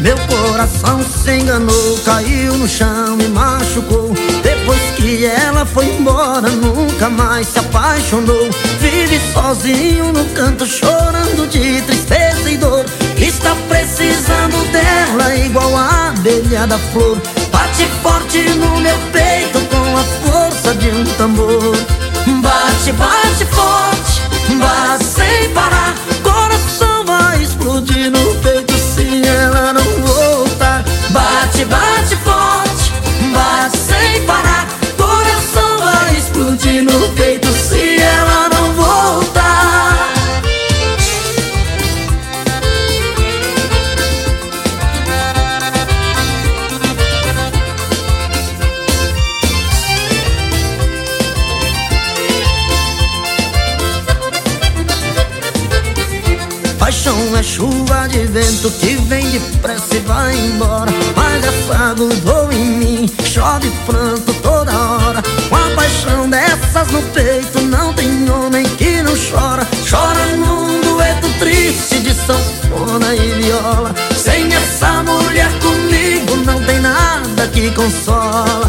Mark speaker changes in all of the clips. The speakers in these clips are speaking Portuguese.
Speaker 1: Meu coração se enganou, caiu no chão e machucou. Depois que ela foi embora, nunca mais se apaixonou. Vive sozinho no canto, chorando de tristeza e dor. Está precisando dela, igual a abelha da flor. Bate forte no meu peito com a força de um tambor. Bate, bate forte, no peito se ela não voltar. Paixão é chuva de vento que vem depressa e vai embora. Mas essa grudou em mim, chove pranto toda hora paixão dessas no peito não tem homem que não chora. Chora num dueto triste de sanfona e viola. Sem essa mulher comigo não tem nada que consola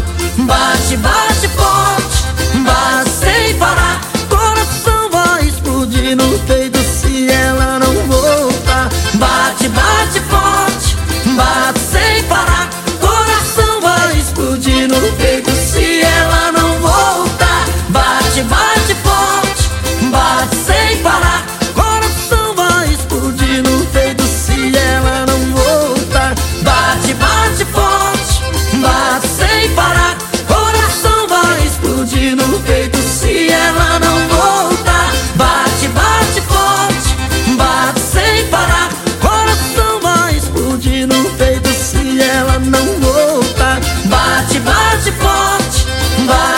Speaker 1: Va